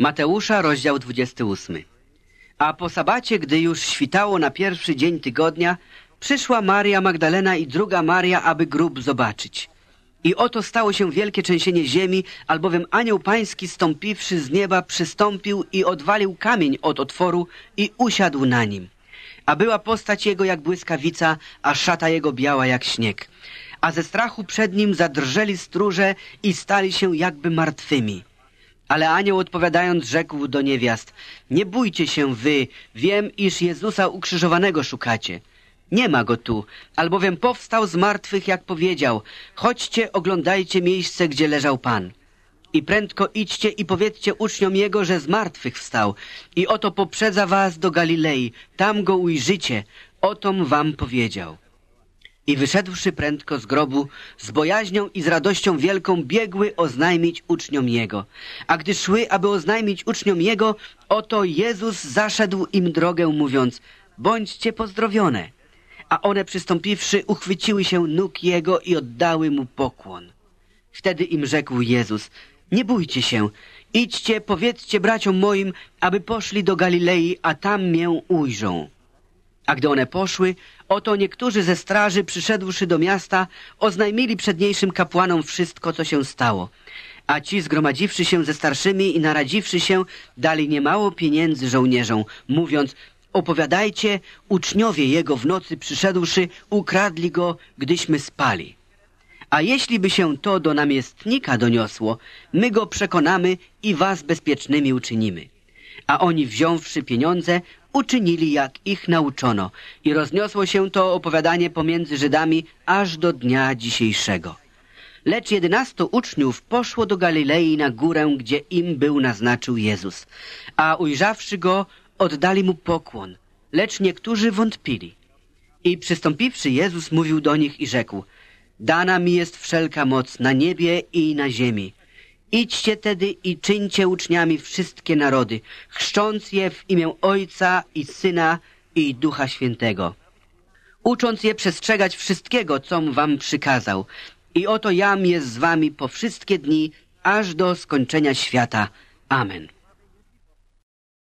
Mateusza, rozdział 28. A po sabacie, gdy już świtało na pierwszy dzień tygodnia, przyszła Maria Magdalena i druga Maria, aby grób zobaczyć. I oto stało się wielkie trzęsienie ziemi, albowiem anioł pański stąpiwszy z nieba przystąpił i odwalił kamień od otworu i usiadł na nim. A była postać jego jak błyskawica, a szata jego biała jak śnieg. A ze strachu przed nim zadrżeli stróże i stali się jakby martwymi. Ale anioł odpowiadając rzekł do niewiast, nie bójcie się wy, wiem, iż Jezusa ukrzyżowanego szukacie. Nie ma go tu, albowiem powstał z martwych, jak powiedział, chodźcie, oglądajcie miejsce, gdzie leżał Pan. I prędko idźcie i powiedzcie uczniom Jego, że z martwych wstał. I oto poprzedza was do Galilei, tam go ujrzycie, otom wam powiedział. I wyszedłszy prędko z grobu, z bojaźnią i z radością wielką biegły oznajmić uczniom Jego. A gdy szły, aby oznajmić uczniom Jego, oto Jezus zaszedł im drogę, mówiąc, bądźcie pozdrowione. A one przystąpiwszy, uchwyciły się nóg Jego i oddały Mu pokłon. Wtedy im rzekł Jezus, nie bójcie się, idźcie, powiedzcie braciom moim, aby poszli do Galilei, a tam mię ujrzą. A gdy one poszły, oto niektórzy ze straży, przyszedłszy do miasta, oznajmili przedniejszym kapłanom wszystko, co się stało. A ci, zgromadziwszy się ze starszymi i naradziwszy się, dali niemało pieniędzy żołnierzom, mówiąc, opowiadajcie, uczniowie jego w nocy przyszedłszy, ukradli go, gdyśmy spali. A jeśli by się to do namiestnika doniosło, my go przekonamy i was bezpiecznymi uczynimy. A oni wziąwszy pieniądze, uczynili jak ich nauczono i rozniosło się to opowiadanie pomiędzy Żydami aż do dnia dzisiejszego. Lecz jedenastu uczniów poszło do Galilei na górę, gdzie im był naznaczył Jezus, a ujrzawszy go, oddali mu pokłon, lecz niektórzy wątpili. I przystąpiwszy Jezus mówił do nich i rzekł, Dana mi jest wszelka moc na niebie i na ziemi. Idźcie tedy i czyńcie uczniami wszystkie narody, chrzcząc je w imię Ojca i Syna i Ducha Świętego, ucząc je przestrzegać wszystkiego, com wam przykazał. I oto jam jest z wami po wszystkie dni, aż do skończenia świata. Amen.